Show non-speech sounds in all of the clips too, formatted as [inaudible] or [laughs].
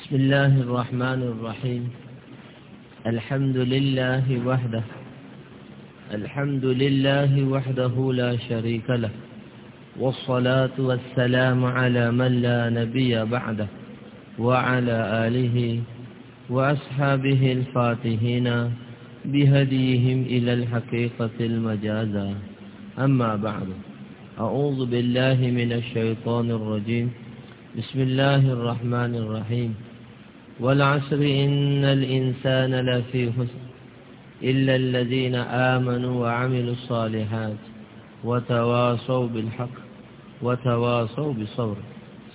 بسم الله الرحمن الرحيم. الحمد لله وحده. الحمد لله وحده لا شريك له. والصلاة والسلام على من لا نبي بعده. وعلى آله وأصحابه الفاتحين بهديهم إلى الحقيقة المجازة أما بعد. أعوذ بالله من الشيطان الرجيم. بسم الله الرحمن الرحيم. والعصر إن الإنسان لفي حسن إلا الذين آمنوا وعملوا الصالحات وتواصوا بالحق وتواصوا بالصبر.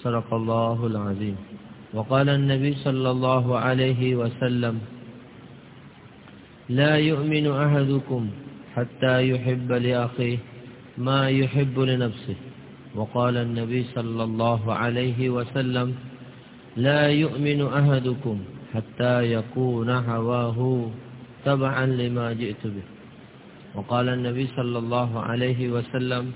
صدق الله العظيم. وقال النبي صلى الله عليه وسلم لا يؤمن أحدكم حتى يحب لأخيه ما يحب لنفسه. وقال النبي صلى الله عليه وسلم لا يؤمن أحدكم حتى يكون هواه تبعا لما جئت به. وقال النبي صلى الله عليه وسلم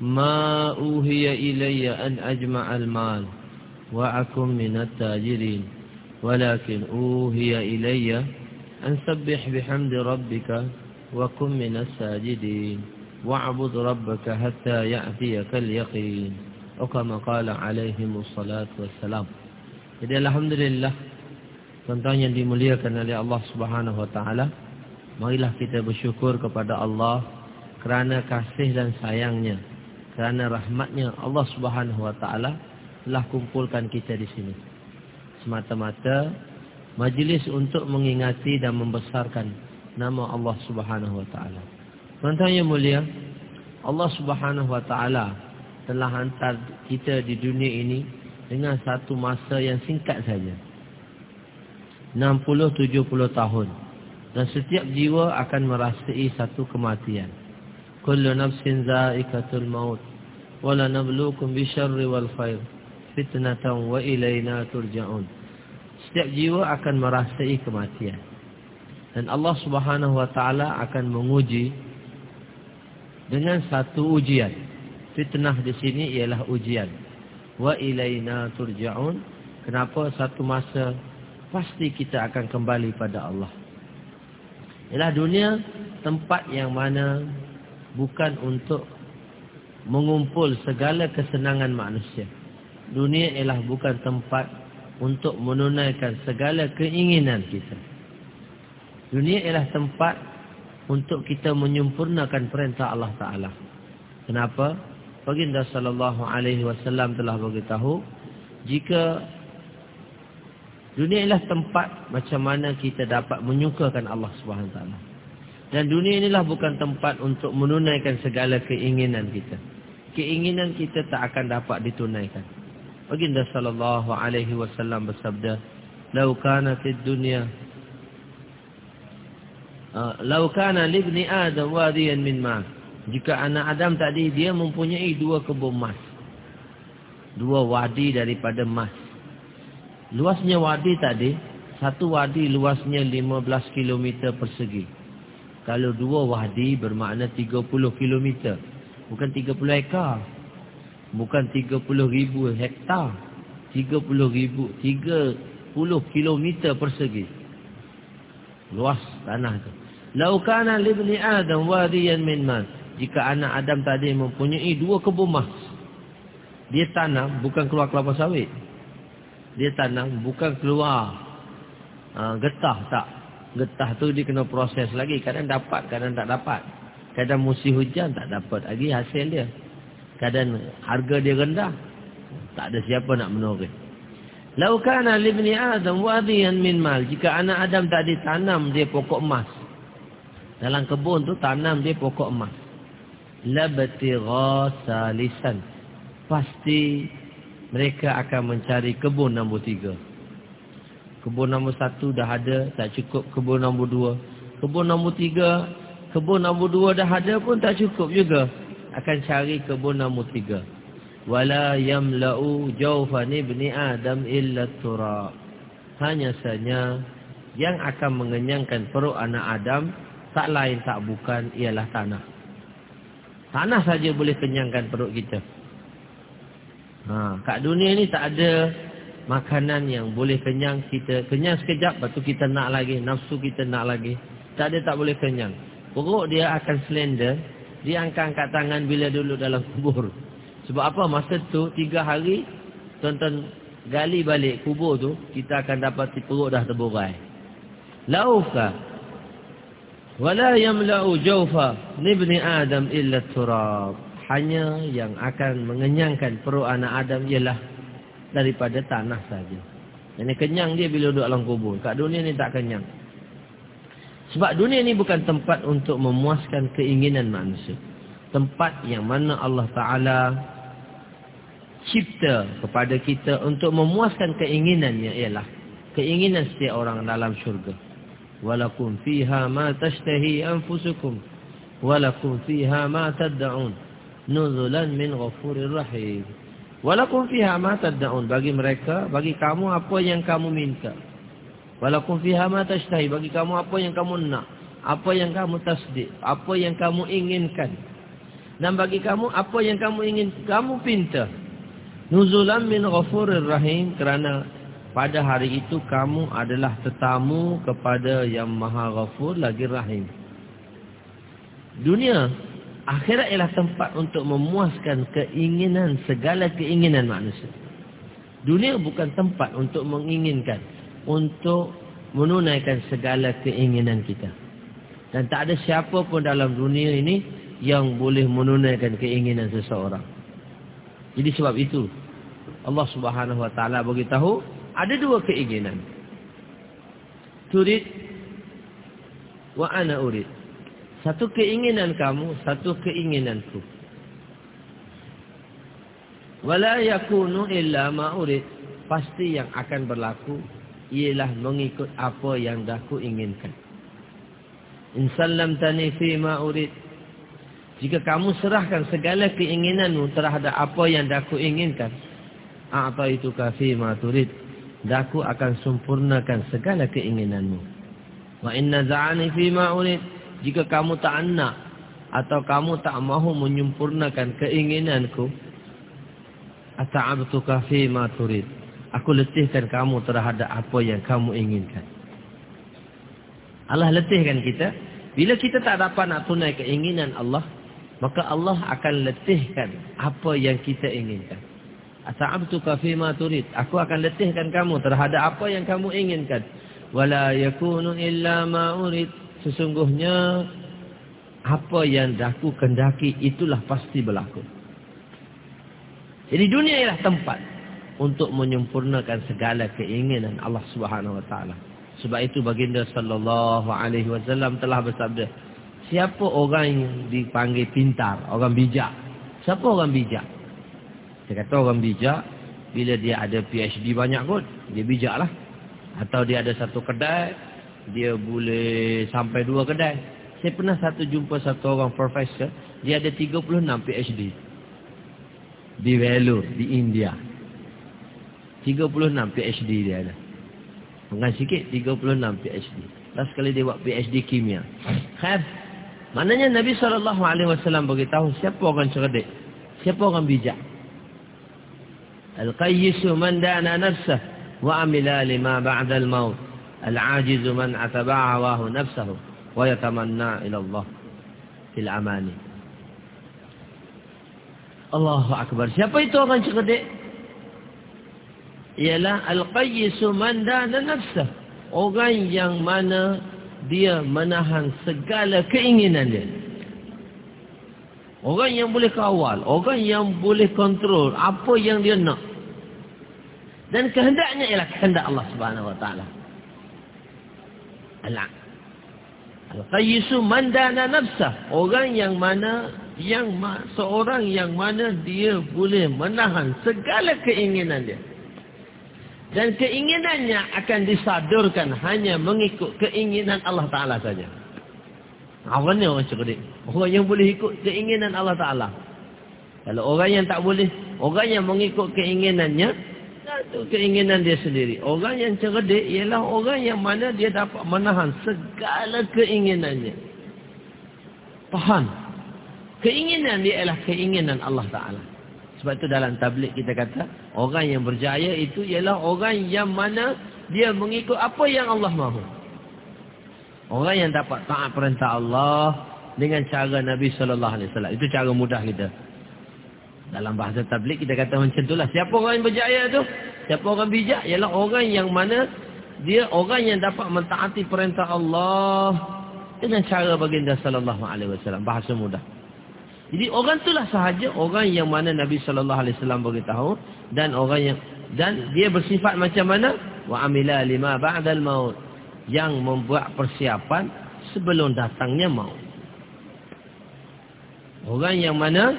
ما أوهي إلي أن أجمع المال وأكن من التاجرين ولكن أوهي إلي أن سبح بحمد ربك وكن من الساجدين واعبد ربك حتى يأتيك اليقين. Okama qala alaihimussalat wassalam. Jadi Alhamdulillah Tuan-tuan yang dimuliakan oleh Allah subhanahu wa ta'ala Marilah kita bersyukur kepada Allah Kerana kasih dan sayangnya Kerana rahmatnya Allah subhanahu wa ta'ala Telah kumpulkan kita di sini. Semata-mata Majlis untuk mengingati dan membesarkan Nama Allah subhanahu wa ta'ala. Tuan-tuan yang mulia Allah subhanahu wa ta'ala telah hantar kita di dunia ini dengan satu masa yang singkat saja. 60-70 tahun. Dan setiap jiwa akan merasai satu kematian. Kullu nafsin za'ikatul maut. Wala nablukum bisyarri wal khair. Fitnatan wa ilayna turja'un. Setiap jiwa akan merasai kematian. Dan Allah Subhanahu Wa Taala akan menguji dengan satu ujian. Fitnah di sini ialah ujian. Wa ilaina turja'un. Kenapa satu masa pasti kita akan kembali pada Allah. Ialah dunia tempat yang mana bukan untuk mengumpul segala kesenangan manusia. Dunia ialah bukan tempat untuk menunaikan segala keinginan kita. Dunia ialah tempat untuk kita menyempurnakan perintah Allah Taala. Kenapa? Baginda sallallahu alaihi wasallam telah beritahu jika dunia ialah tempat macam mana kita dapat menyukakan Allah Subhanahu taala. Dan dunia inilah bukan tempat untuk menunaikan segala keinginan kita. Keinginan kita tak akan dapat ditunaikan. Baginda sallallahu alaihi wasallam bersabda, "Lau kanatid dunya Ah, lau kana libni adam wadiyan min ma jika anak adam tadi dia mempunyai dua kebun emas dua wadi daripada emas luasnya wadi tadi satu wadi luasnya 15 km persegi. Kalau dua wadi bermakna 30 km bukan 30 ekar. Bukan 30 ribu hektar. 30 ribu 30 km persegi. Luas tanah tu. Lau kana libni Adam wadiyan min man. Jika anak Adam tadi mempunyai dua kebun emas. Dia tanam bukan keluar kelapa sawit. Dia tanam bukan keluar uh, getah tak. Getah tu dia kena proses lagi. Kadang dapat, kadang tak dapat. Kadang musim hujan tak dapat lagi hasil dia. Kadang harga dia rendah. Tak ada siapa nak menoreh. Lau kana libni Adam wadiyan min mal. Jika anak Adam tadi tanam dia pokok emas. Dalam kebun tu tanam dia pokok emas. Labtigha salisan. Pasti mereka akan mencari kebun nombor tiga. Kebun nombor satu dah ada, tak cukup. Kebun nombor dua. Kebun nombor tiga, kebun nombor dua dah ada pun tak cukup juga. Akan cari kebun nombor tiga. Wala yamla'u jawfan ibni Adam illa turab. Hanya saja yang akan mengenyangkan perut anak Adam tak lain tak bukan ialah tanah. Tanah saja boleh kenyangkan perut kita. Ha, kat dunia ni tak ada makanan yang boleh kenyang kita. Kenyang sekejap lepas tu kita nak lagi. Nafsu kita nak lagi. Tak ada tak boleh kenyang. Perut dia akan slender. Dia angkat-angkat tangan bila dulu dalam kubur. Sebab apa? Masa tu tiga hari tonton gali balik kubur tu kita akan dapat perut dah terburai. Lauka wala yamla'u jawfa libni adam illa turab hanya yang akan mengenyangkan perut anak Adam ialah daripada tanah saja. Jadi kenyang dia bila duduk dalam kubur. Kat dunia ni tak kenyang. Sebab dunia ni bukan tempat untuk memuaskan keinginan manusia. Tempat yang mana Allah Ta'ala cipta kepada kita untuk memuaskan keinginannya ialah keinginan setiap orang dalam syurga. Walakum fiha ma tashtahi anfusukum. Walakum fiha ma tadda'un nuzulan min ghafurir rahim. Walakum fiha ma tad'un bagi mereka, bagi kamu apa yang kamu minta. Walakum fiha ma tashtahi bagi kamu apa yang kamu nak, apa yang kamu tasdik, apa yang kamu inginkan. Dan bagi kamu apa yang kamu ingin kamu pinta. Nuzulan min ghafurir rahim kerana pada hari itu kamu adalah tetamu kepada yang Maha Ghafur lagi Rahim. Dunia Akhirat ialah tempat untuk memuaskan keinginan, segala keinginan manusia. Dunia bukan tempat untuk menginginkan, untuk menunaikan segala keinginan kita. Dan tak ada siapa pun dalam dunia ini yang boleh menunaikan keinginan seseorang. Jadi sebab itu, Allah subhanahu wa ta'ala beritahu, ada dua keinginan. Turid wa ana urid. Satu keinginan kamu, satu keinginanku. Wala yakunu illa ma urid. Pasti yang akan berlaku ialah mengikut apa yang dah ku inginkan. In sallamtani fi ma urid. Jika kamu serahkan segala keinginanmu terhadap apa yang dah ku inginkan, apa itu kafi ma turid. Daku akan sempurnakan segala keinginanmu. Wa inna za'ani fi ma urid. Jika kamu tak nak atau kamu tak mahu menyempurnakan keinginanku, ata'abtuka fi ma turid. Aku letihkan kamu terhadap apa yang kamu inginkan. Allah letihkan kita. Bila kita tak dapat nak tunai keinginan Allah, maka Allah akan letihkan apa yang kita inginkan. Ata'abtuka fi ma turid. Aku akan letihkan kamu terhadap apa yang kamu inginkan. Wala yakunu illa ma urid sesungguhnya apa yang daku kendaki itulah pasti berlaku. Jadi dunia ialah tempat untuk menyempurnakan segala keinginan Allah Subhanahu wa taala. Sebab itu baginda sallallahu alaihi wasallam telah bersabda, siapa orang yang dipanggil pintar, orang bijak? Siapa orang bijak? Dia kata orang bijak bila dia ada PhD banyak kot, dia bijaklah. Atau dia ada satu kedai, dia boleh sampai dua kedai. Saya pernah satu jumpa satu orang profesor, dia ada 36 PhD. Di Vellore, di India. 36 PhD dia ada. Bukan sikit, 36 PhD. Last kali dia buat PhD kimia. Khair. Maknanya Nabi SAW beritahu siapa orang cerdik. Siapa orang bijak. Man da'na nafsah wa amila lima ba'dal maut. العاجز من أتبع هواه نفسه ويتمنى إلى الله في الأماني Allahu Akbar. Siapa itu orang cerdik? Ialah Al-Qayyisu Manda dan Nafsah. Orang yang mana dia menahan segala keinginan dia. Orang yang boleh kawal. Orang yang boleh kontrol apa yang dia nak. Dan kehendaknya ialah kehendak Allah Subhanahu Wa Taala. Al-Qayyisu mandana nafsah. Orang yang mana, yang seorang yang mana dia boleh menahan segala keinginan dia. Dan keinginannya akan disadurkan hanya mengikut keinginan Allah Ta'ala saja. Awalnya orang cerdik. Orang yang boleh ikut keinginan Allah Ta'ala. Kalau orang yang tak boleh, orang yang mengikut keinginannya, itu keinginan dia sendiri. Orang yang cerdik ialah orang yang mana dia dapat menahan segala keinginannya. Faham? Keinginan dia ialah keinginan Allah Ta'ala. Sebab itu dalam tablik kita kata, orang yang berjaya itu ialah orang yang mana dia mengikut apa yang Allah mahu. Orang yang dapat taat perintah Allah dengan cara Nabi sallallahu alaihi wasallam. Itu cara mudah kita. Dalam bahasa tablik kita kata macam itulah. Siapa orang yang berjaya tu? Siapa orang bijak? Ialah orang yang mana dia orang yang dapat mentaati perintah Allah dengan cara baginda sallallahu alaihi wasallam. Bahasa mudah. Jadi orang itulah sahaja orang yang mana Nabi sallallahu alaihi wasallam beritahu dan orang yang dan dia bersifat macam mana? Wa amila lima ba'dal maut. Yang membuat persiapan sebelum datangnya maut. Orang yang mana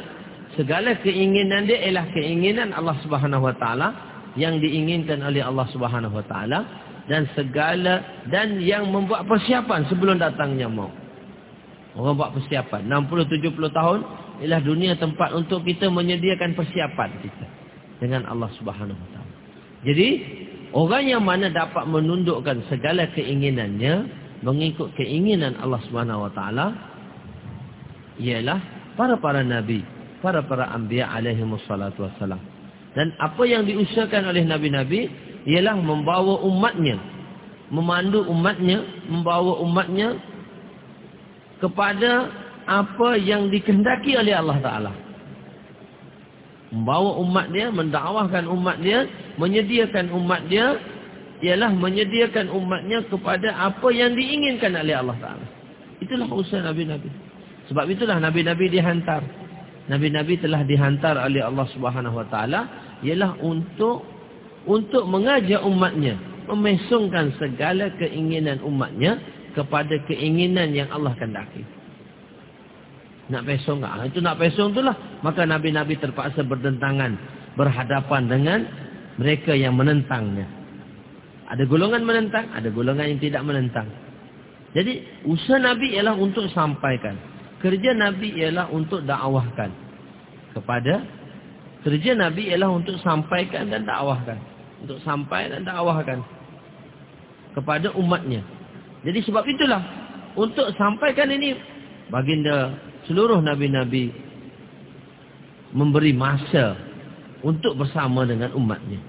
segala keinginan dia ialah keinginan Allah Subhanahu wa taala yang diinginkan oleh Allah Subhanahu wa taala dan segala dan yang membuat persiapan sebelum datangnya maut. Orang buat persiapan. 60-70 tahun ialah dunia tempat untuk kita menyediakan persiapan kita. Dengan Allah subhanahu wa ta'ala. Jadi, orang yang mana dapat menundukkan segala keinginannya, mengikut keinginan Allah subhanahu wa ta'ala, ialah para-para nabi, para-para anbiya alaihi wassalatu wassalam. Dan apa yang diusahakan oleh nabi-nabi, ialah membawa umatnya, memandu umatnya, membawa umatnya kepada apa yang dikehendaki oleh Allah Ta'ala. Membawa umat dia, mendakwahkan umat dia, menyediakan umat dia, ialah menyediakan umatnya kepada apa yang diinginkan oleh Allah Ta'ala. Itulah usaha Nabi-Nabi. Sebab itulah Nabi-Nabi dihantar. Nabi-Nabi telah dihantar oleh Allah Subhanahu Wa Ta'ala, ialah untuk untuk mengajak umatnya, memesongkan segala keinginan umatnya, kepada keinginan yang Allah kendaki. Nak pesong tak? Itu nak pesong itulah. Maka Nabi-Nabi terpaksa berdentangan. Berhadapan dengan mereka yang menentangnya. Ada golongan menentang. Ada golongan yang tidak menentang. Jadi usaha Nabi ialah untuk sampaikan. Kerja Nabi ialah untuk dakwahkan. Kepada. Kerja Nabi ialah untuk sampaikan dan dakwahkan. Untuk sampai dan dakwahkan. Kepada umatnya. Jadi sebab itulah untuk sampaikan ini baginda seluruh nabi-nabi memberi masa untuk bersama dengan umatnya.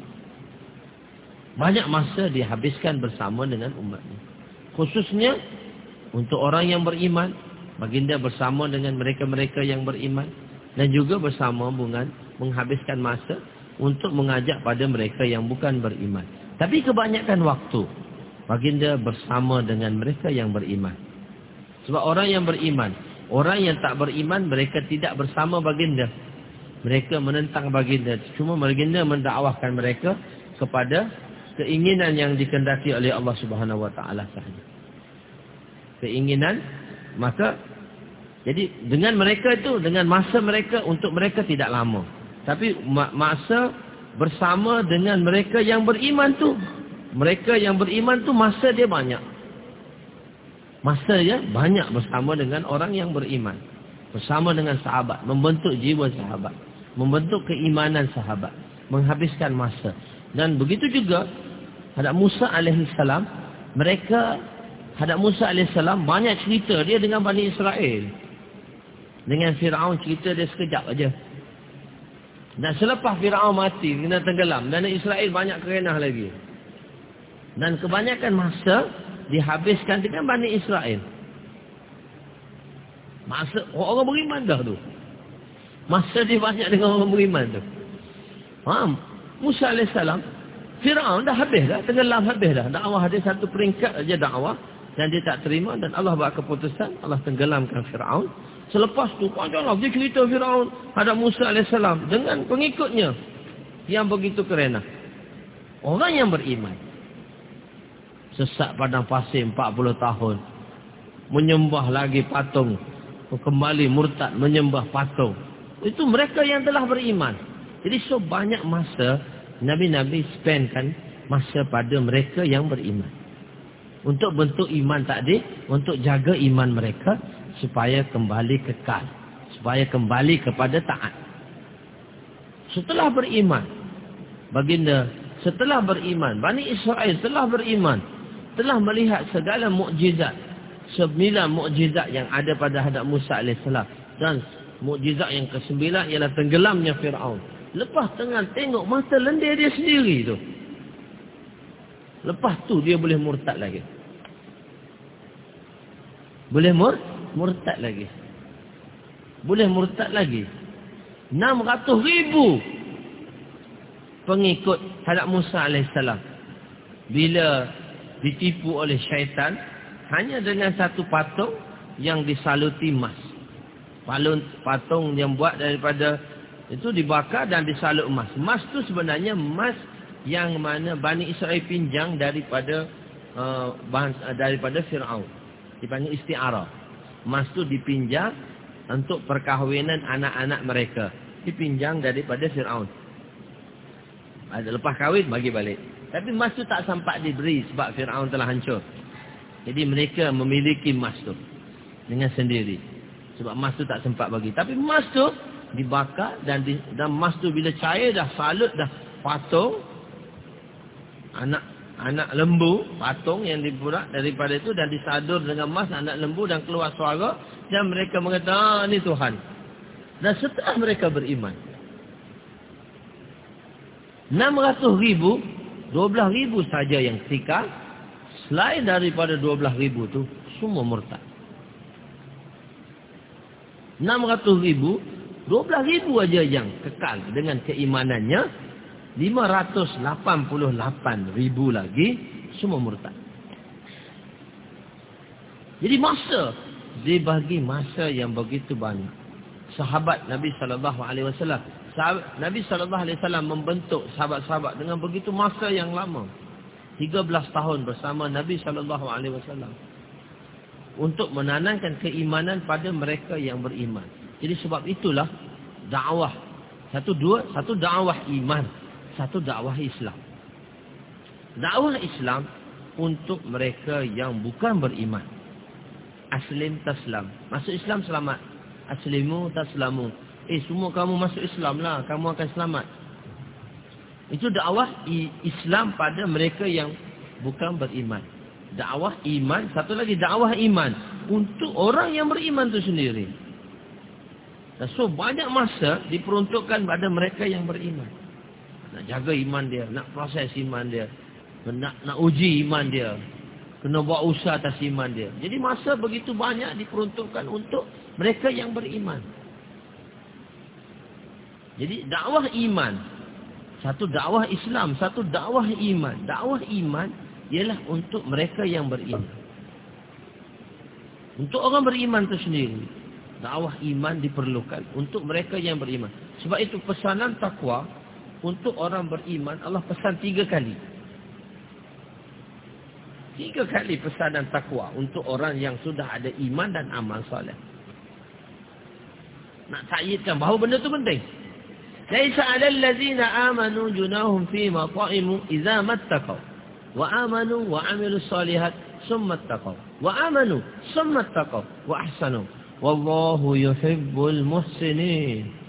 Banyak masa dihabiskan bersama dengan umatnya. Khususnya untuk orang yang beriman, baginda bersama dengan mereka-mereka yang beriman dan juga bersama dengan menghabiskan masa untuk mengajak pada mereka yang bukan beriman. Tapi kebanyakan waktu baginda bersama dengan mereka yang beriman. Sebab orang yang beriman, orang yang tak beriman, mereka tidak bersama baginda. Mereka menentang baginda. Cuma baginda mendakwahkan mereka kepada keinginan yang dikendaki oleh Allah Subhanahu Wa Taala sahaja. Keinginan, maka jadi dengan mereka itu, dengan masa mereka untuk mereka tidak lama. Tapi masa bersama dengan mereka yang beriman tu mereka yang beriman tu masa dia banyak. Masa dia banyak bersama dengan orang yang beriman. Bersama dengan sahabat. Membentuk jiwa sahabat. Membentuk keimanan sahabat. Menghabiskan masa. Dan begitu juga hadap Musa AS. Mereka hadap Musa AS banyak cerita dia dengan Bani Israel. Dengan Fir'aun cerita dia sekejap aja. Dan selepas Fir'aun mati, kena tenggelam. Dan Israel banyak kerenah lagi. Dan kebanyakan masa dihabiskan dengan Bani Israel. Masa orang beriman dah tu. Masa dia banyak dengan orang beriman tu. Faham? Musa AS. Fir'aun dah habis dah. Tenggelam habis dah. Dakwah dia satu peringkat aja dakwah. Dan dia tak terima. Dan Allah buat keputusan. Allah tenggelamkan Fir'aun. Selepas tu panjang lagi cerita Fir'aun. Ada Musa AS. Dengan pengikutnya. Yang begitu kerana. Orang yang beriman sesak padang pasir 40 tahun menyembah lagi patung kembali murtad menyembah patung itu mereka yang telah beriman jadi so banyak masa Nabi-Nabi spendkan masa pada mereka yang beriman untuk bentuk iman tadi untuk jaga iman mereka supaya kembali kekal supaya kembali kepada taat setelah beriman baginda setelah beriman Bani Israel telah beriman telah melihat segala mukjizat sembilan mukjizat yang ada pada hadap Musa alaihissalam dan mukjizat yang kesembilan ialah tenggelamnya Firaun Lepas tengah tengok mata lendir dia sendiri tu. Lepas tu dia boleh murtad lagi. Boleh mur murtad lagi. Boleh murtad lagi. 600 ribu pengikut Hadap Musa AS. Bila ditipu oleh syaitan, hanya dengan satu patung yang disaluti emas. Patung yang buat daripada itu dibakar dan disalut emas. Emas tu sebenarnya emas yang mana Bani Israel pinjang daripada uh, bahan, uh, daripada Fir'aun. Dipanggil isti'arah. Emas tu dipinjam untuk perkahwinan anak-anak mereka. Dipinjang daripada Fir'aun. Lepas kahwin, bagi balik. Tapi emas tu tak sempat diberi sebab Fir'aun telah hancur. Jadi mereka memiliki emas tu. Dengan sendiri. Sebab emas tu tak sempat bagi. Tapi emas tu dibakar dan di, dan emas tu bila cair dah salut dah patung anak anak lembu patung yang dibuat daripada itu dan disadur dengan emas anak lembu dan keluar suara dan mereka mengatakan ah, ini Tuhan. Dan setelah mereka beriman 600 ribu 12 ribu saja yang tika selain daripada 12 ribu tu semua murtad. 600 ribu 12 ribu aja yang kekal dengan keimanannya 588 ribu lagi semua murtad. Jadi masa dibagi masa yang begitu banyak. Sahabat Nabi SAW sahabat, Nabi SAW membentuk sahabat-sahabat dengan begitu masa yang lama. 13 tahun bersama Nabi SAW untuk menanamkan keimanan pada mereka yang beriman. Jadi sebab itulah dakwah. Satu dua satu dakwah iman, satu dakwah Islam. Dakwah Islam untuk mereka yang bukan beriman. Aslim taslam. Masuk Islam selamat. Aslimu taslamu. Eh semua kamu masuk Islam lah, kamu akan selamat. Itu dakwah Islam pada mereka yang bukan beriman. Dakwah iman, satu lagi dakwah iman untuk orang yang beriman itu sendiri. So banyak masa diperuntukkan pada mereka yang beriman. Nak jaga iman dia, nak proses iman dia, nak nak uji iman dia, kena buat usaha atas iman dia. Jadi masa begitu banyak diperuntukkan untuk mereka yang beriman. Jadi dakwah iman, satu dakwah Islam, satu dakwah iman. Dakwah iman ialah untuk mereka yang beriman. Untuk orang beriman itu sendiri dakwah iman diperlukan untuk mereka yang beriman. Sebab itu pesanan takwa untuk orang beriman Allah pesan tiga kali. Tiga kali pesanan takwa untuk orang yang sudah ada iman dan amal soleh. Nak takyidkan bahawa benda itu penting. Laisa 'alal ladzina amanu junahum fi ma ta'imu idza mattaqaw wa amanu wa 'amilus solihat summa taqaw wa amanu summa taqaw wa ahsanu Wallahu yuhibbul muhsinin.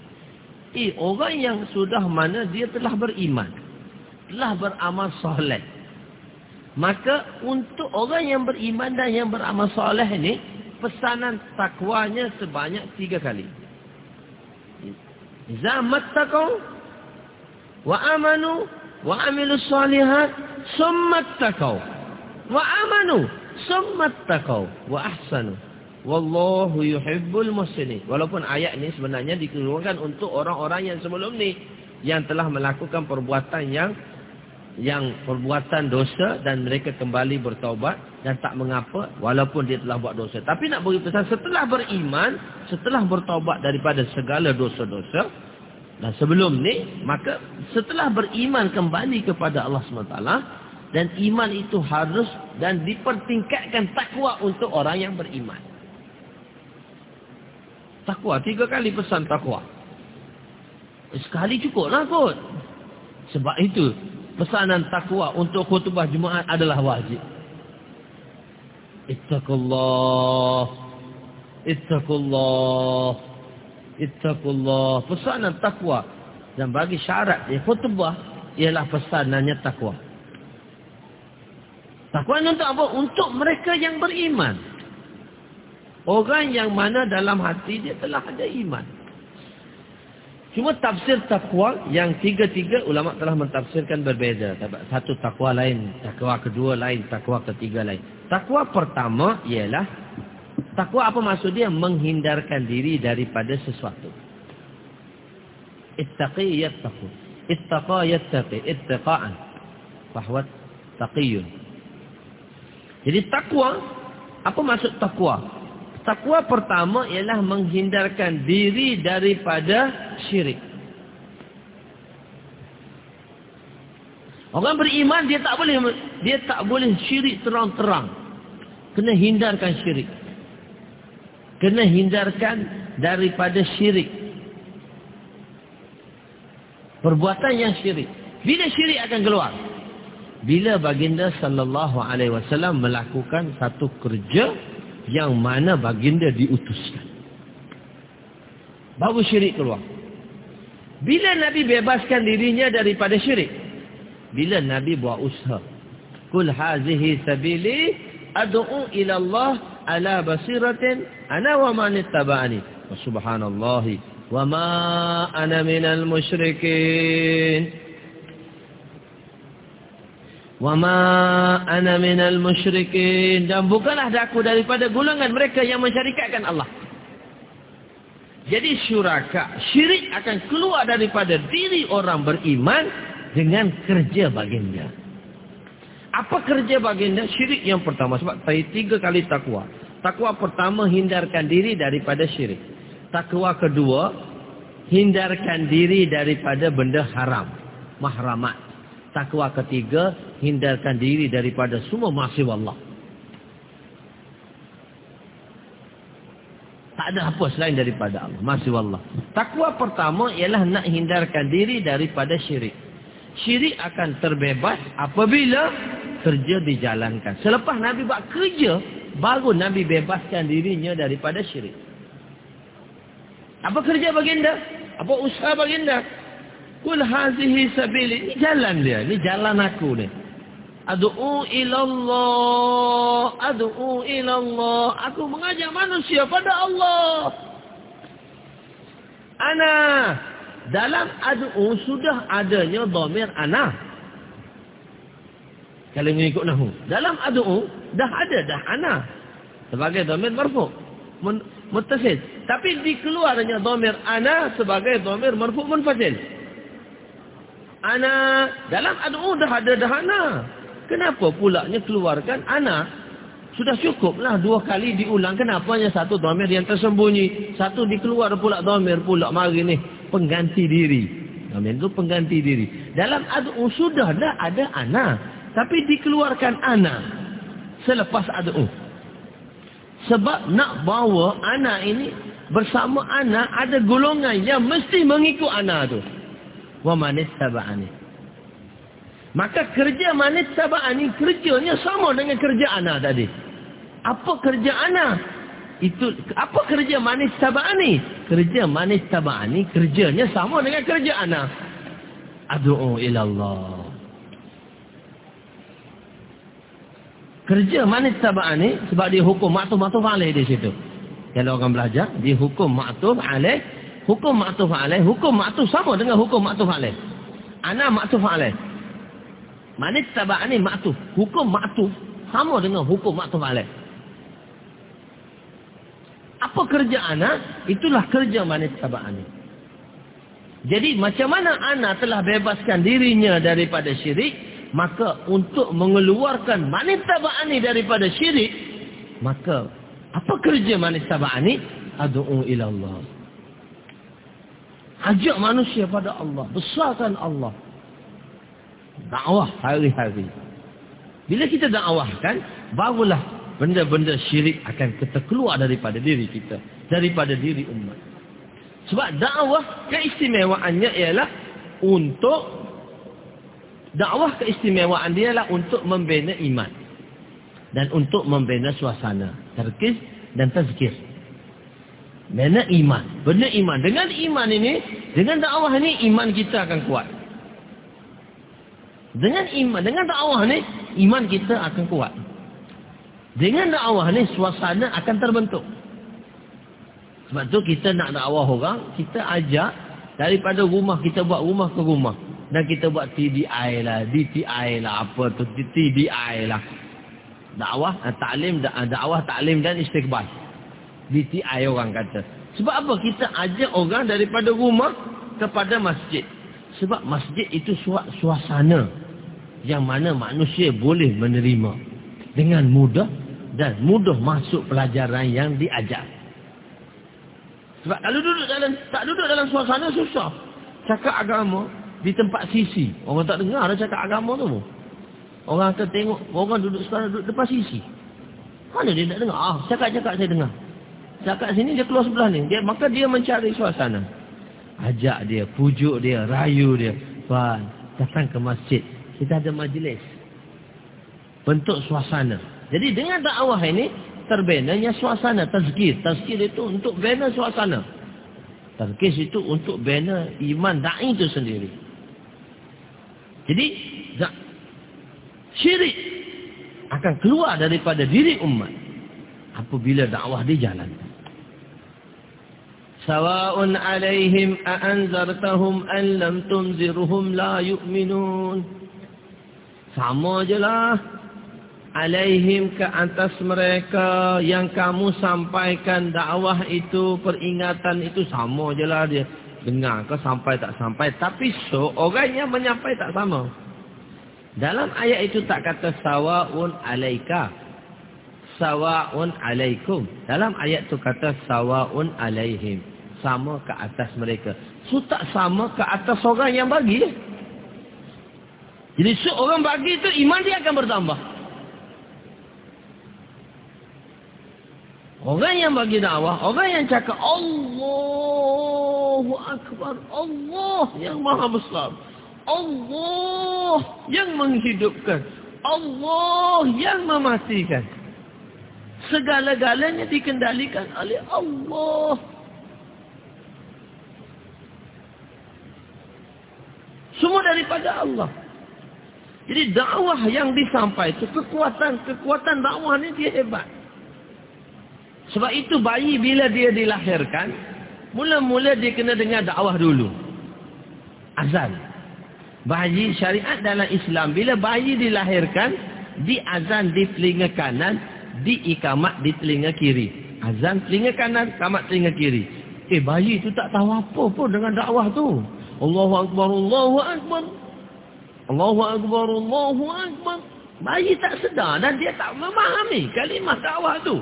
Eh, orang yang sudah mana dia telah beriman. Telah beramal soleh. Maka untuk orang yang beriman dan yang beramal soleh ini. Pesanan takwanya sebanyak tiga kali. Zamat taqaw. Wa amanu. Wa amilu salihat. Summat taqaw. Wa amanu. Summat taqaw. Wa ahsanu. Wallahu yuhibbul muslimin. Walaupun ayat ini sebenarnya dikeluarkan untuk orang-orang yang sebelum ni yang telah melakukan perbuatan yang yang perbuatan dosa dan mereka kembali bertaubat dan tak mengapa walaupun dia telah buat dosa. Tapi nak beri pesan setelah beriman, setelah bertaubat daripada segala dosa-dosa dan sebelum ni maka setelah beriman kembali kepada Allah SWT dan iman itu harus dan dipertingkatkan takwa untuk orang yang beriman. Takwa. Tiga kali pesan takwa. Sekali cukup lah kot. Sebab itu. Pesanan takwa untuk khutbah Jumaat adalah wajib. Ittaqullah. Ittaqullah. Ittaqullah. Pesanan takwa. Dan bagi syarat di khutbah. Ialah pesanannya takwa. Takwa untuk apa? Untuk mereka yang beriman. Orang yang mana dalam hati dia telah ada iman. Cuma tafsir takwa yang tiga-tiga ulama telah mentafsirkan berbeza. Satu takwa lain, takwa kedua lain, takwa ketiga lain. Takwa pertama ialah takwa apa maksud dia? Menghindarkan diri daripada sesuatu. Ittaqi yattaqu. Ittaqa yattaqi. Ittaqa'an. Bahwa taqiyun. Jadi takwa, apa maksud takwa? Takwa pertama ialah menghindarkan diri daripada syirik. Orang beriman dia tak boleh dia tak boleh syirik terang-terang. Kena hindarkan syirik. Kena hindarkan daripada syirik. Perbuatan yang syirik. Bila syirik akan keluar? Bila baginda sallallahu alaihi wasallam melakukan satu kerja yang mana baginda diutuskan. Baru syirik keluar. Bila Nabi bebaskan dirinya daripada syirik? Bila Nabi buat usaha. Kul hazihi sabili ad'u ila Allah ala basiratin ana wa man ittaba'ani. Subhanallah wa ma ana minal musyrikin. Wama ana minal musyrikin dan bukanlah aku daripada golongan mereka yang mensyarikatkan Allah. Jadi syuraka, syirik akan keluar daripada diri orang beriman dengan kerja baginda. Apa kerja baginda? Syirik yang pertama sebab tadi tiga kali takwa. Takwa pertama hindarkan diri daripada syirik. Takwa kedua hindarkan diri daripada benda haram, mahramat. Takwa ketiga, hindarkan diri daripada semua maksiat Allah. Tak ada apa selain daripada Allah. Maksiat Allah. Takwa pertama ialah nak hindarkan diri daripada syirik. Syirik akan terbebas apabila kerja dijalankan. Selepas Nabi buat kerja, baru Nabi bebaskan dirinya daripada syirik. Apa kerja baginda? Apa usaha baginda? Kul hazihi sabili. Ini jalan dia. Ini jalan aku ni. Adu'u ilallah. Adu'u ilallah. Aku mengajak manusia pada Allah. Ana. Dalam adu'u sudah adanya domir ana. Kalau mengikut nahu. Dalam adu'u dah ada dah ana. Sebagai domir marfu. Mutasid. Tapi dikeluarnya domir ana sebagai domir marfu munfasil. Ana dalam adu dah ada dah ana. Kenapa pulaknya keluarkan ana? Sudah cukuplah dua kali diulang. Kenapa hanya satu domir yang tersembunyi? Satu dikeluar pula domir pula mari ni. Pengganti diri. Domir itu pengganti diri. Dalam adu sudah dah ada ana. Tapi dikeluarkan ana. Selepas adu. Sebab nak bawa ana ini bersama ana ada golongan yang mesti mengikut ana tu wa manis taba'ani. Maka kerja manis taba'ani kerjanya sama dengan kerja ana tadi. Apa kerja ana? Itu apa kerja manis taba'ani? Kerja manis taba'ani kerjanya sama dengan kerja ana. Adu'u ila Allah. Kerja manis taba'ani sebab dia hukum maktuf-maktuf alaih di situ. Kalau orang belajar, dia hukum maktuf alaih Hukum maktuf alaih, hukum maktuf sama dengan hukum maktuf alaih. Ana maktuf alaih. Manis taba'ani maktuf. Hukum maktuf sama dengan hukum maktuf alaih. Apa kerja ana? Itulah kerja manis taba'ani. Jadi macam mana ana telah bebaskan dirinya daripada syirik, maka untuk mengeluarkan manis taba'ani daripada syirik, maka apa kerja manis taba'ani? Adu'u ila Allah. Ajak manusia pada Allah. Besarkan Allah. Dakwah hari-hari. Bila kita dakwahkan, barulah benda-benda syirik akan keluar daripada diri kita. Daripada diri umat. Sebab dakwah keistimewaannya ialah untuk dakwah keistimewaan dia ialah untuk membina iman. Dan untuk membina suasana. Terkis dan tazkir. Mana iman. Benar iman. Dengan iman ini, dengan dakwah ini, iman kita akan kuat. Dengan iman, dengan dakwah ini, iman kita akan kuat. Dengan dakwah ini, suasana akan terbentuk. Sebab tu kita nak dakwah orang, kita ajak Daripada rumah kita buat rumah ke rumah. Dan kita buat TDI lah, DTI lah, apa tu, TDI lah. Dakwah, eh, taklim, eh, dakwah, taklim dan istiqbal. DTI orang kata. Sebab apa? Kita ajak orang daripada rumah kepada masjid. Sebab masjid itu suasana yang mana manusia boleh menerima dengan mudah dan mudah masuk pelajaran yang diajar. Sebab kalau duduk dalam tak duduk dalam suasana susah. Cakap agama di tempat sisi. Orang tak dengar dah cakap agama tu. Orang akan tengok orang duduk sekarang duduk depan sisi. Mana dia nak dengar? Ah, cakap-cakap saya dengar. Cakap sini dia keluar sebelah ni. Dia maka dia mencari suasana. Ajak dia, pujuk dia, rayu dia. Tuan, datang ke masjid. Kita ada majlis. Bentuk suasana. Jadi dengan dakwah ini, terbenanya suasana. Tazkir. Tazkir itu untuk bina suasana. Tazkir itu untuk bina iman da'i itu sendiri. Jadi, syirik akan keluar daripada diri umat. Apabila dakwah dijalankan. سواء عليهم أأنذرتهم أن لم تنذرهم لا يؤمنون sama je lah alaihim ke atas mereka yang kamu sampaikan dakwah itu peringatan itu sama je lah dia dengar ke sampai tak sampai tapi so orang yang menyampai tak sama dalam ayat itu tak kata sawaun alaika sawaun alaikum dalam ayat itu kata sawaun alaihim sama ke atas mereka. So tak sama ke atas orang yang bagi. Jadi seorang bagi itu iman dia akan bertambah. Orang yang bagi dakwah, orang yang cakap Allahu Akbar, Allah yang maha besar. Allah yang menghidupkan. Allah yang mematikan. Segala-galanya dikendalikan oleh Allah. Semua daripada Allah. Jadi dakwah yang disampaikan, kekuatan-kekuatan dakwah ni dia hebat. Sebab itu bayi bila dia dilahirkan, mula-mula dia kena dengar dakwah dulu. Azan. Bayi syariat dalam Islam, bila bayi dilahirkan, di azan di telinga kanan, di ikamat di telinga kiri. Azan telinga kanan, kamat telinga kiri. Eh bayi itu tak tahu apa pun dengan dakwah tu. Allahu Akbar, Allahu Akbar. Allahu Akbar, Allahu Akbar. Bayi tak sedar dan dia tak memahami kalimah dakwah itu.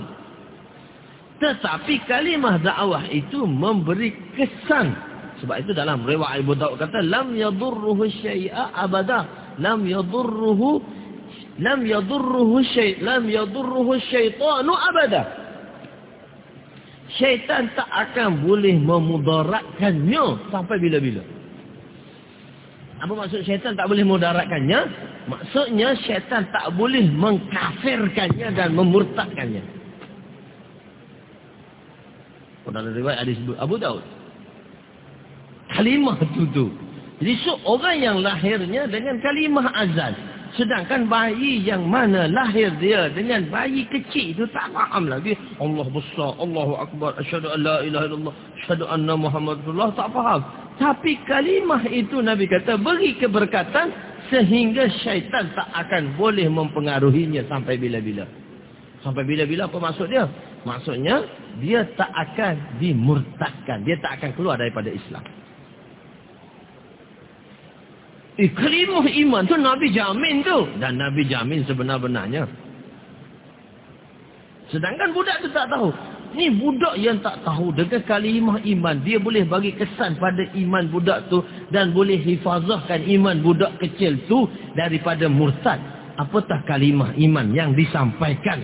Tetapi kalimah dakwah itu memberi kesan. Sebab itu dalam riwayat Abu Daud kata lam yadurruhu syai'a abada. Lam yadurruhu lam yadurruhu syai' lam yadurruhu syaitanu abada. Syaitan tak akan boleh memudaratkannya sampai bila-bila. Apa maksud syaitan tak boleh mudaratkannya? Maksudnya syaitan tak boleh mengkafirkannya dan memurtadkannya. Dalam riwayat ada sebut Abu Daud. Kalimah itu tu. Jadi so, orang yang lahirnya dengan kalimah azan. Sedangkan bayi yang mana lahir dia dengan bayi kecil itu tak faham lagi. Allah besar, Allahu Akbar, asyhadu an la ilaha illallah, asyhadu anna Muhammad Rasulullah tak faham. Tapi kalimah itu Nabi kata beri keberkatan sehingga syaitan tak akan boleh mempengaruhinya sampai bila-bila. Sampai bila-bila apa maksud dia? Maksudnya dia tak akan dimurtadkan, dia tak akan keluar daripada Islam. Eh, kalimah iman tu Nabi jamin tu. Dan Nabi jamin sebenar-benarnya. Sedangkan budak tu tak tahu. Ni budak yang tak tahu dengan kalimah iman. Dia boleh bagi kesan pada iman budak tu. Dan boleh hifazahkan iman budak kecil tu daripada murtad. Apatah kalimah iman yang disampaikan.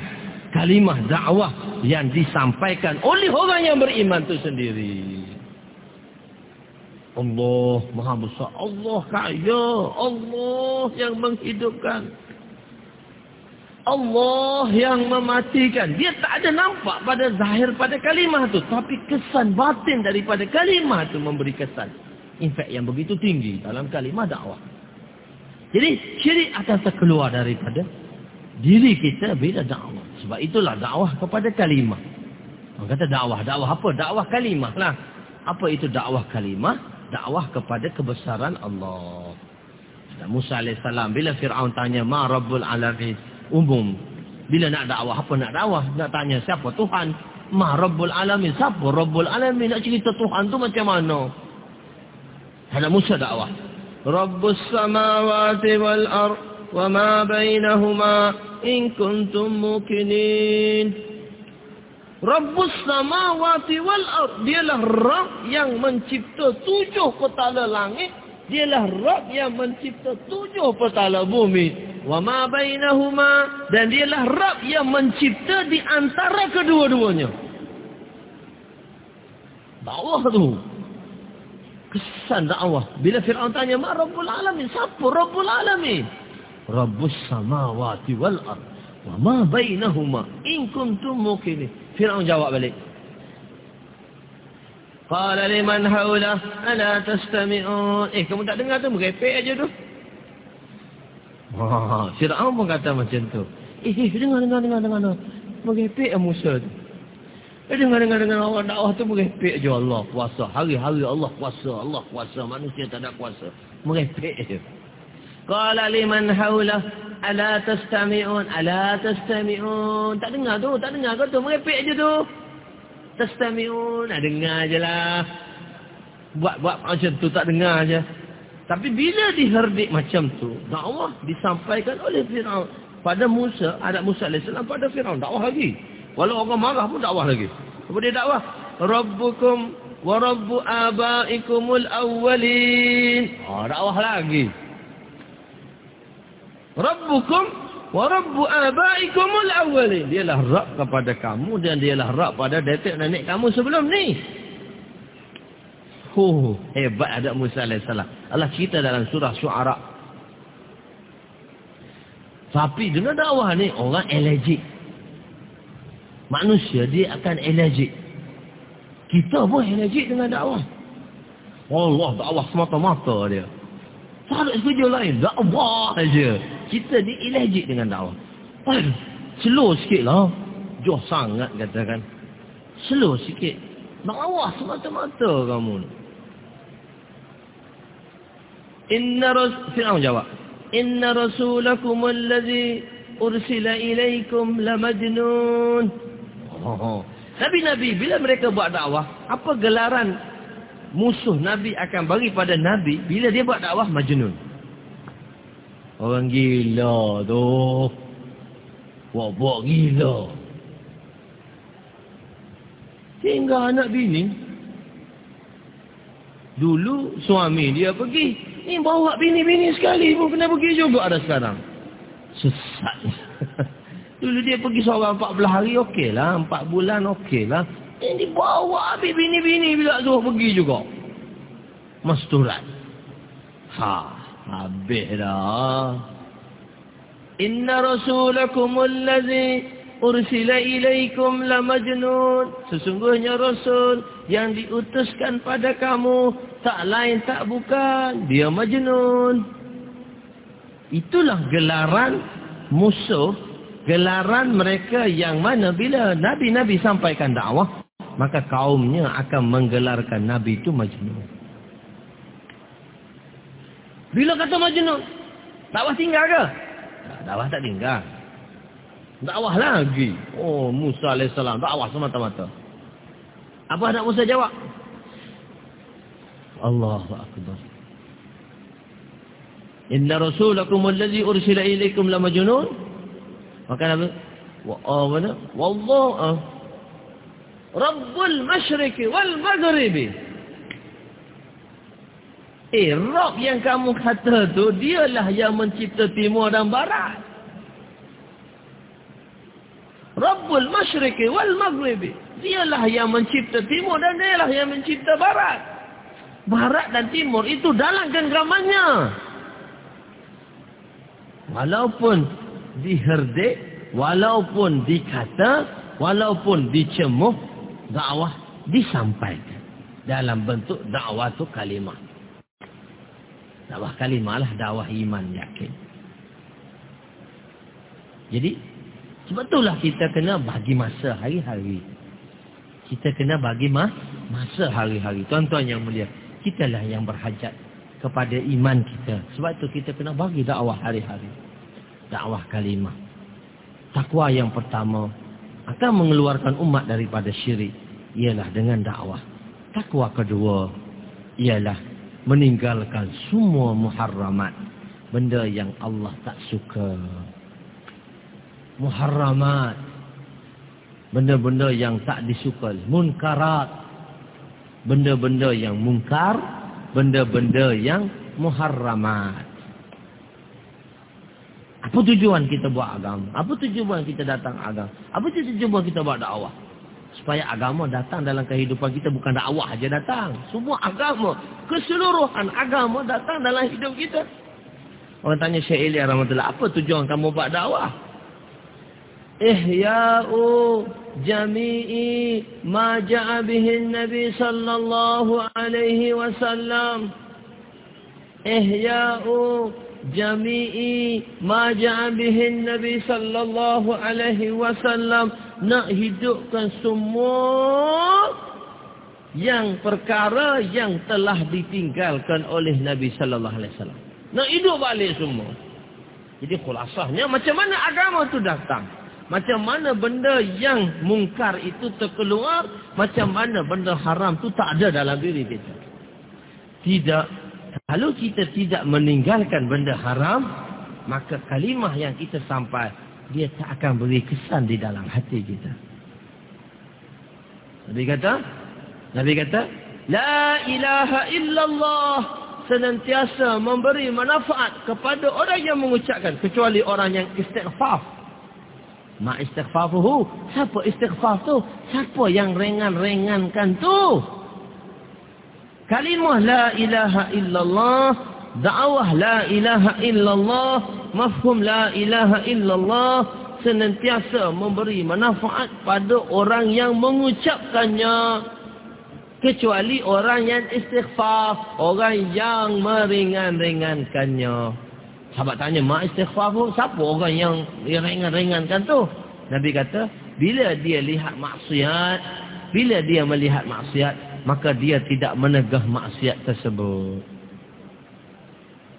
Kalimah dakwah yang disampaikan oleh orang yang beriman tu sendiri. Allah maha besar. Allah kaya. Allah yang menghidupkan. Allah yang mematikan. Dia tak ada nampak pada zahir pada kalimah tu. Tapi kesan batin daripada kalimah tu memberi kesan. Infak yang begitu tinggi dalam kalimah dakwah. Jadi syirik akan terkeluar daripada diri kita bila dakwah. Sebab itulah dakwah kepada kalimah. Orang kata dakwah. Dakwah apa? Dakwah kalimah lah. Apa itu dakwah kalimah? dakwah kepada kebesaran Allah. Dan Musa AS bila Fir'aun tanya ma Rabbul Alamin umum. Bila nak dakwah apa nak dakwah? Nak tanya siapa Tuhan? Ma Rabbul Alamin. Siapa Rabbul Alamin? Nak cerita Tuhan tu macam mana? Ada Musa dakwah. Rabbus samawati wal ar wa ma bainahuma in kuntum mukinin. Rabbus samawati wal ard. Dialah Rabb yang mencipta tujuh petala langit. Dialah Rabb yang mencipta tujuh petala bumi. Wa ma bainahuma dan dialah Rabb yang mencipta di antara kedua-duanya. Dakwah tu. Kesan dakwah. Bila Firaun tanya, "Ma Rabbul Alamin?" Siapa Rabbul Alamin? Rabbus samawati wal ard. Wa ma bainahuma in kuntum mukinin. Fir'aun jawab balik. Qala liman hawla ala tastami'un. Eh kamu tak dengar tu merepek aja tu. Wah, Fir'aun pun kata macam tu. Eh, eh dengar dengar dengar dengar. Merepek ya Musa tu. Eh dengar dengar dengar awak dakwah tu merepek aja Allah puasa. Hari-hari Allah puasa, Allah puasa, manusia tak ada puasa. Merepek aja. Qala liman hawla ala tastami'un ala tastami'un tak dengar tu tak dengar kau tu merepek je tu tastami'un ah dengar ajalah buat buat macam tu tak dengar aja tapi bila diherdik macam tu dakwah disampaikan oleh Firaun. Pada Musa ada Musa AS pada Firaun dakwah lagi. Walau orang marah pun dakwah lagi. Apa dia dakwah? Rabbukum wa rabbu abaikumul awwalin. Oh dakwah lagi. Rabbukum wa rabbu abaikumul awwalin. Dialah Rabb kepada kamu dan dialah Rabb pada detik nenek kamu sebelum ni. Huh, hebat ada Musa AS. Allah cerita dalam surah Syu'ara. Tapi dengan dakwah ni orang allergic. Manusia dia akan allergic. Kita pun allergic dengan dakwah. Allah dakwah semata-mata dia. Tak ada kerja lain. Dakwah saja. Kita ni ilajik dengan dakwah. Aduh, slow sikit lah. Joh sangat katakan. Slow sikit. Dakwah semata-mata kamu ni. Inna. Fir'aun jawab. Inna Rasulakum allazi ursila ilaikum la majnun. Oh. Nabi-Nabi, bila mereka buat dakwah, apa gelaran musuh Nabi akan bagi pada Nabi bila dia buat dakwah majnun. Orang gila tu. Buat-buat gila. Tinggal anak bini. Dulu suami dia pergi. Ni bawa bini-bini sekali pun kena pergi juga ada sekarang. Sesat. [laughs] Dulu dia pergi seorang 14 hari okey lah. 4 bulan okey lah. Ini bawa habis bini-bini bila suruh pergi juga. Masturat. Ha, habis dah. Inna rasulakum allazi ursila ilaikum la majnun. Sesungguhnya rasul yang diutuskan pada kamu tak lain tak bukan dia majnun. Itulah gelaran musuh, gelaran mereka yang mana bila nabi-nabi sampaikan dakwah maka kaumnya akan menggelarkan Nabi itu Majnun. Bila kata Majnun, dakwah tinggal ke? Dakwah tak tinggal. Dakwah lagi. Oh Musa AS, dakwah semata-mata. Apa nak Musa jawab? Allahu Akbar. Inna rasulakum alladhi ursila ilaikum la majnun. Maka Nabi, wa awna wallahu Rabbul Masyriki wal Maghribi. Eh, Rabb yang kamu kata tu, dialah yang mencipta timur dan barat. Rabbul Masyriki wal Maghribi. Dialah yang mencipta timur dan dialah yang mencipta barat. Barat dan timur itu dalam genggamannya. Walaupun diherdik, walaupun dikata, walaupun dicemuh, dakwah disampaikan dalam bentuk dakwah tu kalimah. Dakwah kalimah lah dakwah iman yakin. Jadi sebetulnya kita kena bagi masa hari-hari. Kita kena bagi mas masa hari-hari. Tuan-tuan yang mulia. Kitalah yang berhajat kepada iman kita. Sebab itu kita kena bagi dakwah hari-hari. Dakwah kalimah. Takwa yang pertama akan mengeluarkan umat daripada syirik. Ialah dengan dakwah. Takwa kedua ialah meninggalkan semua muharramat. Benda yang Allah tak suka. Muharramat. Benda-benda yang tak disuka. Munkarat benda-benda yang mungkar, benda-benda yang muharramat. Apa tujuan kita buat agama? Apa tujuan kita datang agama? Apa tujuan kita buat dakwah? Supaya agama datang dalam kehidupan kita bukan dakwah aja datang. Semua agama, keseluruhan agama datang dalam hidup kita. Orang tanya Syekh Eli rahmatullah, apa tujuan kamu buat dakwah? Ihya'u جميع ما جاء به النبي صلى الله عليه وسلم إحياء جميع ما جاء به النبي صلى الله عليه وسلم nak hidupkan semua yang perkara yang telah ditinggalkan oleh Nabi sallallahu alaihi wasallam. Nak hidup balik semua. Jadi khulasahnya macam mana agama tu datang? Macam mana benda yang mungkar itu terkeluar. Macam mana benda haram itu tak ada dalam diri kita. Tidak. Kalau kita tidak meninggalkan benda haram. Maka kalimah yang kita sampai. Dia tak akan beri kesan di dalam hati kita. Nabi kata. Nabi kata. La ilaha illallah. Senantiasa memberi manfaat kepada orang yang mengucapkan. Kecuali orang yang istighfar. Ma istighfaruhu. Siapa istighfar tu? Siapa yang ringan-ringankan tu? Kalimah la ilaha illallah. Da'wah la ilaha illallah. Mafhum la ilaha illallah. Senantiasa memberi manfaat pada orang yang mengucapkannya. Kecuali orang yang istighfar. Orang yang meringan-ringankannya. Sahabat tanya, mak istighfar pun siapa orang yang ringan-ringankan tu? Nabi kata, bila dia lihat maksiat, bila dia melihat maksiat, maka dia tidak menegah maksiat tersebut.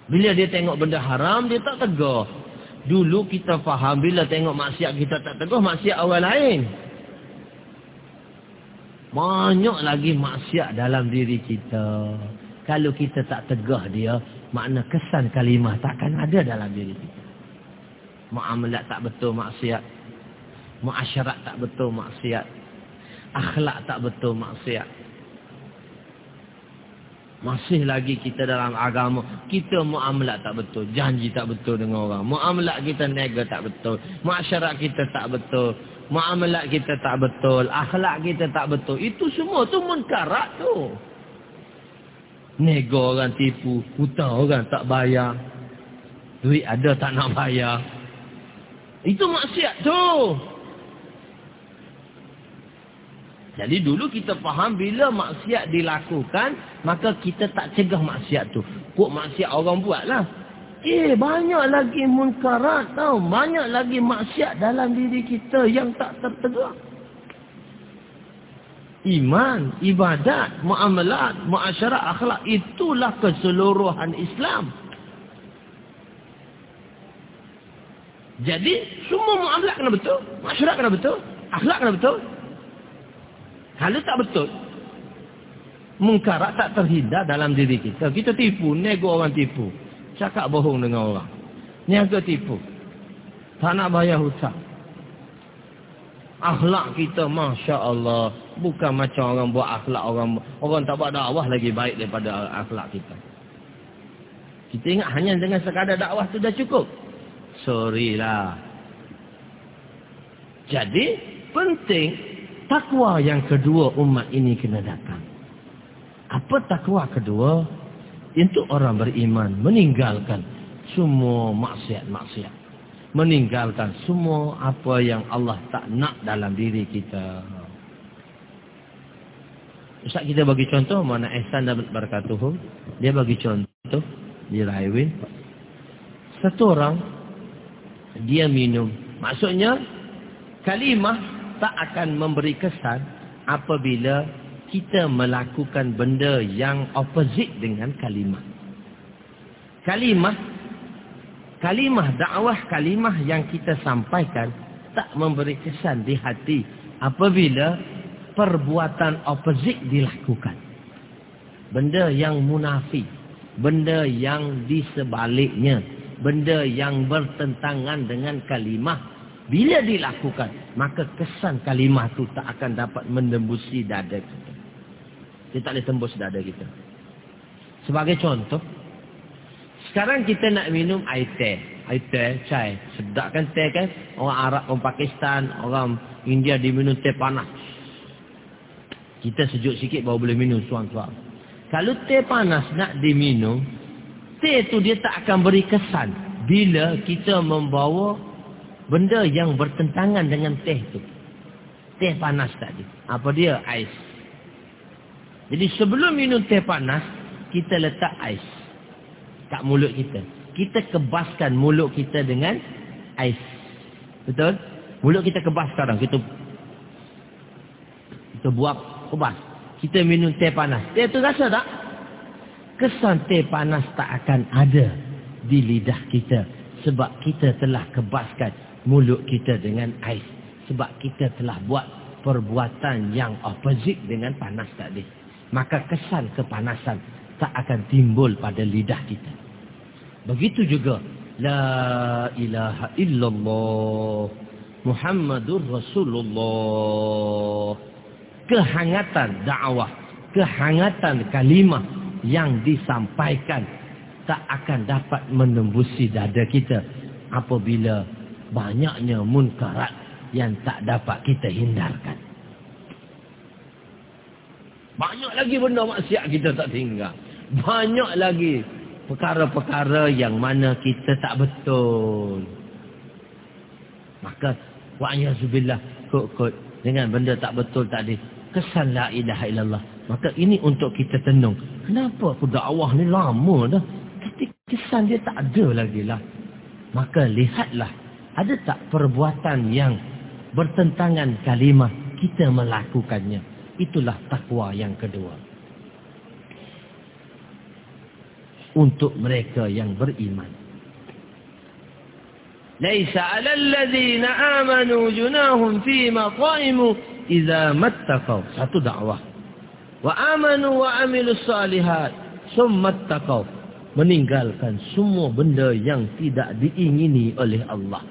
Bila dia tengok benda haram, dia tak tegah. Dulu kita faham, bila tengok maksiat kita tak tegah, maksiat awal lain. Banyak lagi maksiat dalam diri kita. Kalau kita tak tegah dia, makna kesan kalimah takkan ada dalam diri kita. Muamalat tak betul maksiat. Muasyarat tak betul maksiat. Akhlak tak betul maksiat. Masih lagi kita dalam agama, kita muamalat tak betul. Janji tak betul dengan orang. Muamalat kita nega tak betul. Muasyarat kita tak betul. Muamalat kita tak betul. Akhlak kita tak betul. Itu semua tu munkarat tu. Nego orang tipu, hutang orang tak bayar. Duit ada tak nak bayar. Itu maksiat tu. Jadi dulu kita faham bila maksiat dilakukan, maka kita tak cegah maksiat tu. Kok maksiat orang buat lah. Eh, banyak lagi munkarat tau. Banyak lagi maksiat dalam diri kita yang tak tertegak iman, ibadat, muamalat, muasyarah, akhlak itulah keseluruhan Islam. Jadi semua muamalat kena betul, muasyarah kena betul, akhlak kena betul. Kalau tak betul, mungkarat tak terhindar dalam diri kita. Kita tipu, nego orang tipu. Cakap bohong dengan orang. Niaga tipu. Tak nak bayar hutang. Akhlak kita Masya Allah Bukan macam orang buat akhlak orang Orang tak buat dakwah lagi baik daripada akhlak kita. Kita ingat hanya dengan sekadar dakwah tu dah cukup. Sorry lah. Jadi penting Takwa yang kedua umat ini kena datang. Apa takwa kedua? Untuk orang beriman Meninggalkan semua maksiat-maksiat. Meninggalkan semua apa yang Allah tak nak dalam diri kita. Ustaz kita bagi contoh mana ihsan dan barakatuh. Dia bagi contoh di Raywin. Satu orang dia minum. Maksudnya kalimah tak akan memberi kesan apabila kita melakukan benda yang opposite dengan kalimah. Kalimah, kalimah dakwah kalimah yang kita sampaikan tak memberi kesan di hati apabila perbuatan opposite dilakukan. Benda yang munafik, benda yang di sebaliknya, benda yang bertentangan dengan kalimah bila dilakukan, maka kesan kalimah itu tak akan dapat menembusi dada kita. Dia tak boleh tembus dada kita. Sebagai contoh, sekarang kita nak minum air teh. Air teh, cai. Sedap kan teh kan? Orang Arab, orang Pakistan, orang India diminum teh panas. Kita sejuk sikit baru boleh minum suang-suang. Kalau teh panas nak diminum, teh tu dia tak akan beri kesan. Bila kita membawa benda yang bertentangan dengan teh tu. Teh panas tadi. Apa dia? Ais. Jadi sebelum minum teh panas, kita letak ais kat mulut kita. Kita kebaskan mulut kita dengan ais. Betul? Mulut kita kebas sekarang. Kita kita buat kebas. Kita minum teh panas. Teh tu rasa tak? Kesan teh panas tak akan ada di lidah kita. Sebab kita telah kebaskan mulut kita dengan ais. Sebab kita telah buat perbuatan yang opposite dengan panas tadi maka kesan kepanasan tak akan timbul pada lidah kita. Begitu juga la ilaha illallah Muhammadur Rasulullah. Kehangatan dakwah, kehangatan kalimah yang disampaikan tak akan dapat menembusi dada kita apabila banyaknya munkarat yang tak dapat kita hindarkan. Banyak lagi benda maksiat kita tak tinggal. Banyak lagi perkara-perkara yang mana kita tak betul. Maka wa'ayazubillah kot-kot dengan benda tak betul tadi. Kesan la ilaha illallah. Maka ini untuk kita tenung. Kenapa aku dakwah ni lama dah? Tapi kesan dia tak ada lagi lah. Maka lihatlah. Ada tak perbuatan yang bertentangan kalimah kita melakukannya. Itulah takwa yang kedua. Untuk mereka yang beriman. Laisa 'alal ladzina amanu junahum fi ma qa'imu idza mattaqaw. Satu dakwah. Wa amanu wa amilus salihat summa taqaw. Meninggalkan semua benda yang tidak diingini oleh Allah.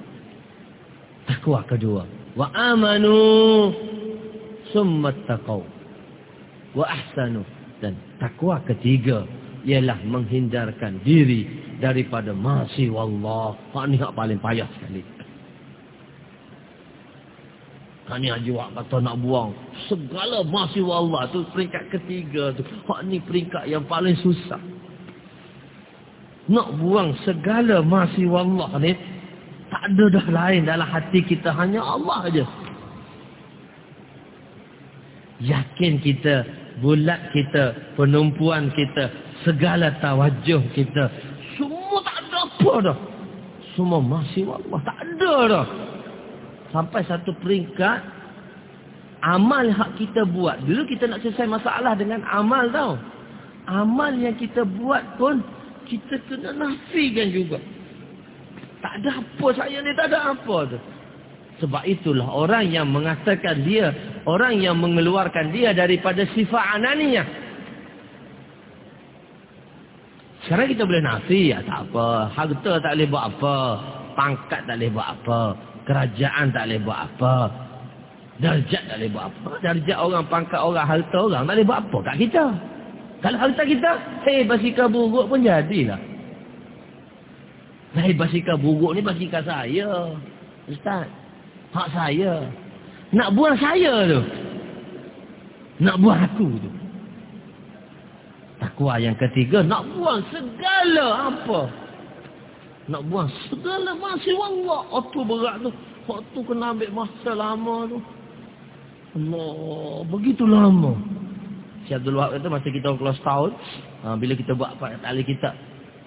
Takwa kedua. Wa amanu summa taqaw wa ahsanu dan takwa ketiga ialah menghindarkan diri daripada masi wallah hak ni hak paling payah sekali ni haji wak kata nak buang. Segala masi wallah tu peringkat ketiga tu. Hak ni peringkat yang paling susah. Nak buang segala masi wallah ni tak ada dah lain dalam hati kita. Hanya Allah aja yakin kita, bulat kita, penumpuan kita, segala tawajuh kita, semua tak ada apa dah. Semua masih Allah, tak ada dah. Sampai satu peringkat, amal yang kita buat, dulu kita nak selesai masalah dengan amal tau. Amal yang kita buat pun, kita kena nafikan juga. Tak ada apa saya ni, tak ada apa tu. Sebab itulah orang yang mengatakan dia, orang yang mengeluarkan dia daripada sifat ananiyah. Sekarang kita boleh nafi, ya tak apa. Harta tak boleh buat apa. Pangkat tak boleh buat apa. Kerajaan tak boleh buat apa. Darjat tak boleh buat apa. Darjat orang, pangkat orang, harta orang tak boleh buat apa kat kita. Kalau harta kita, hei basikal buruk pun jadilah. Hei basikal buruk ni basikal saya. Ustaz. Hak saya. Nak buang saya tu. Nak buang aku tu. Takwa yang ketiga. Nak buang segala apa. Nak buang segala masih Allah. Itu berat tu. Waktu kena ambil masa lama tu. Allah. Begitu lama. Syed Abdul Wahab kata masa kita kelas tahun. Ha, bila kita buat apa tali kita.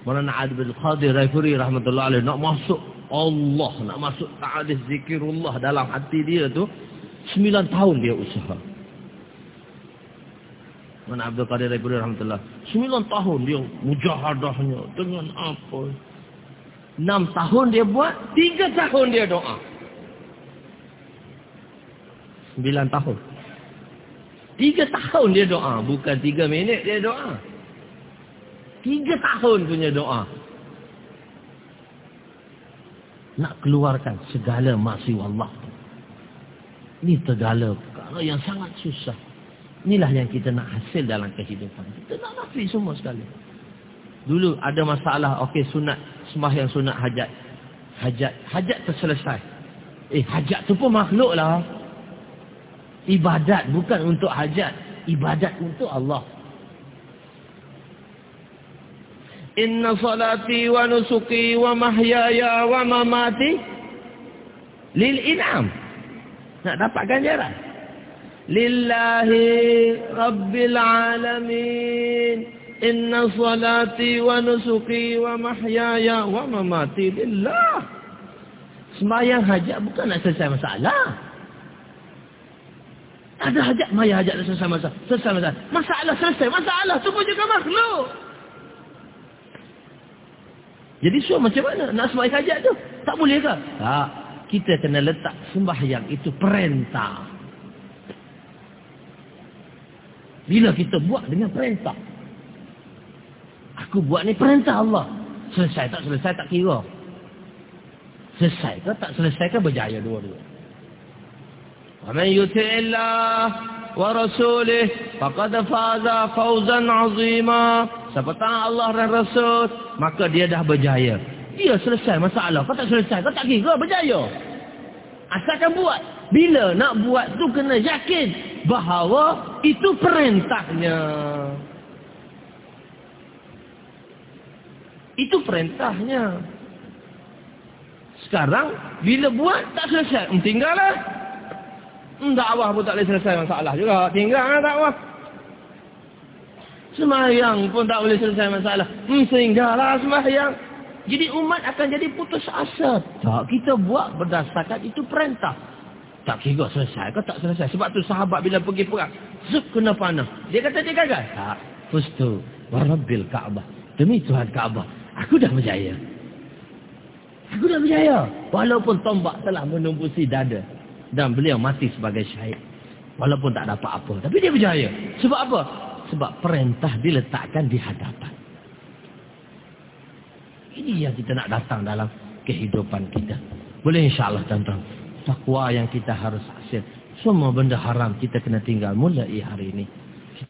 Mana nak ada bil Qadir Raifuri rahmatullah alaih. Nak masuk Allah nak masuk ta'adis zikirullah dalam hati dia tu sembilan tahun dia usaha Mana Abdul Qadir Raiburi Rahmatullah. Sembilan tahun dia mujahadahnya dengan apa. Enam tahun dia buat, tiga tahun dia doa. Sembilan tahun. Tiga tahun dia doa. Bukan tiga minit dia doa. Tiga tahun punya doa. Nak keluarkan segala maksud Allah. Ini segala perkara yang sangat susah. Inilah yang kita nak hasil dalam kehidupan. Kita nak nafi semua sekali. Dulu ada masalah, okey sunat, sembahyang sunat hajat. Hajat, hajat terselesai. Eh, hajat tu pun makhluk lah. Ibadat bukan untuk hajat. Ibadat untuk Allah. Inna salati wa nusuki wa mahyaya wa mamati lil in'am. Nak dapat ganjaran lillahi rabbil alamin inna salati wa nusuki wa mahyaya wa mamati lillah. Sembahyang hajat bukan nak selesai masalah. Ada hajat maya hajat nak selesai masalah. Selesai masalah. Masalah selesai. Masalah tu pun juga makhluk. Jadi so macam mana nak sembahyang hajat tu? Tak boleh ke? Tak. Kita kena letak sembahyang itu perintah. Bila kita buat dengan perintah. Aku buat ni perintah Allah. Selesai tak selesai tak kira. Selesai ke tak selesai ke berjaya dua-dua. Yuti'illah wa rasulih faqad faza fawzan 'azima. Siapa taat Allah dan Rasul, maka dia dah berjaya. Dia selesai masalah. Kau tak selesai, kau tak kira berjaya. Asalkan buat. Bila nak buat tu kena yakin bahawa itu perintahnya. Itu perintahnya. Sekarang, bila buat, tak selesai. Hmm, tinggallah. Hmm, dakwah pun tak boleh selesai masalah juga. Tinggallah dakwah. Semayang pun tak boleh selesai masalah. Hmm, sehinggalah semayang. Jadi umat akan jadi putus asa. Tak, kita buat berdasarkan itu perintah. Tak kira selesai ke tak selesai. Sebab tu sahabat bila pergi perang. Zup kena panah. Dia kata dia gagal. Tak. Fustu. Warabil Ka'bah. Demi Tuhan Ka'bah. Aku dah berjaya. Aku dah berjaya. Walaupun tombak telah menumbusi dada. Dan beliau mati sebagai syahid. Walaupun tak dapat apa. Tapi dia berjaya. Sebab apa? Sebab perintah diletakkan di hadapan. Ini yang kita nak datang dalam kehidupan kita. Boleh insyaAllah tuan-tuan takwa yang kita harus hasil. Semua benda haram kita kena tinggal mulai hari ini.